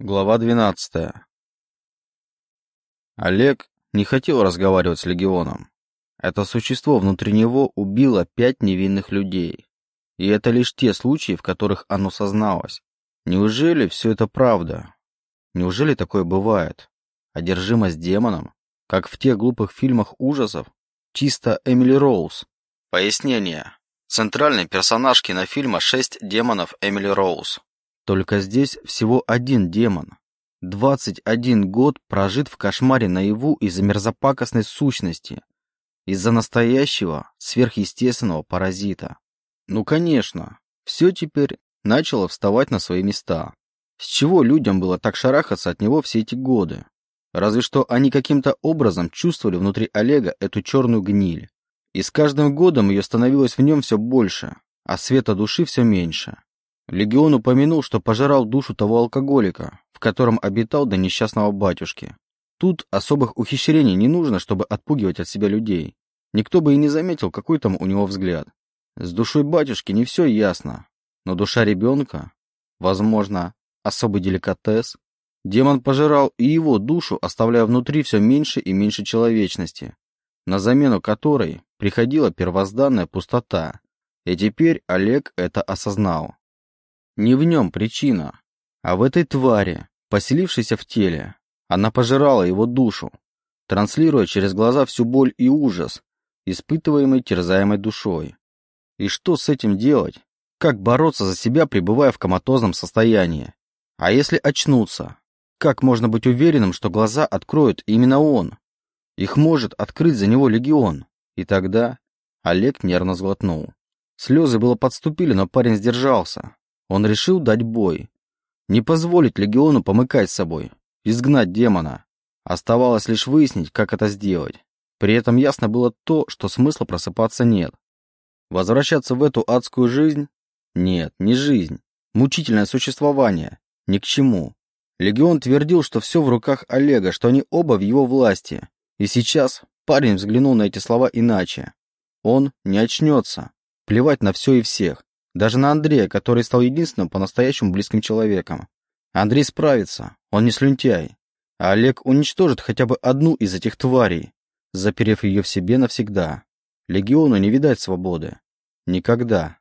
Глава 12. Олег не хотел разговаривать с легионом. Это существо внутри него убило пять невинных людей. И это лишь те случаи, в которых оно созналось. Неужели все это правда? Неужели такое бывает? Одержимость демоном? Как в тех глупых фильмах ужасов? Чисто Эмили Роуз. Пояснение. Центральный персонаж кинофильма «Шесть демонов» Эмили Роуз. Только здесь всего один демон. 21 год прожит в кошмаре наяву из-за мерзопакостной сущности, из-за настоящего, сверхъестественного паразита. Ну, конечно, все теперь начало вставать на свои места. С чего людям было так шарахаться от него все эти годы? Разве что они каким-то образом чувствовали внутри Олега эту черную гниль. И с каждым годом ее становилось в нем все больше, а света души все меньше. Легион упомянул, что пожирал душу того алкоголика, в котором обитал до несчастного батюшки. Тут особых ухищрений не нужно, чтобы отпугивать от себя людей. Никто бы и не заметил, какой там у него взгляд. С душой батюшки не все ясно, но душа ребенка, возможно, особый деликатес. Демон пожирал и его душу, оставляя внутри все меньше и меньше человечности, на замену которой приходила первозданная пустота. И теперь Олег это осознал. Не в нем причина, а в этой твари, поселившейся в теле. Она пожирала его душу, транслируя через глаза всю боль и ужас, испытываемый терзаемой душой. И что с этим делать? Как бороться за себя, пребывая в коматозном состоянии? А если очнуться? Как можно быть уверенным, что глаза откроет именно он? Их может открыть за него легион. И тогда Олег нервно сглотнул. Слезы было подступили, но парень сдержался. Он решил дать бой. Не позволить легиону помыкать собой, изгнать демона. Оставалось лишь выяснить, как это сделать. При этом ясно было то, что смысла просыпаться нет. Возвращаться в эту адскую жизнь? Нет, не жизнь. Мучительное существование. Ни к чему. Легион твердил, что все в руках Олега, что они оба в его власти. И сейчас парень взглянул на эти слова иначе. Он не очнется. Плевать на все и всех. Даже на Андрея, который стал единственным по-настоящему близким человеком. Андрей справится, он не слюнтяй. А Олег уничтожит хотя бы одну из этих тварей, заперев ее в себе навсегда. Легиону не видать свободы. Никогда.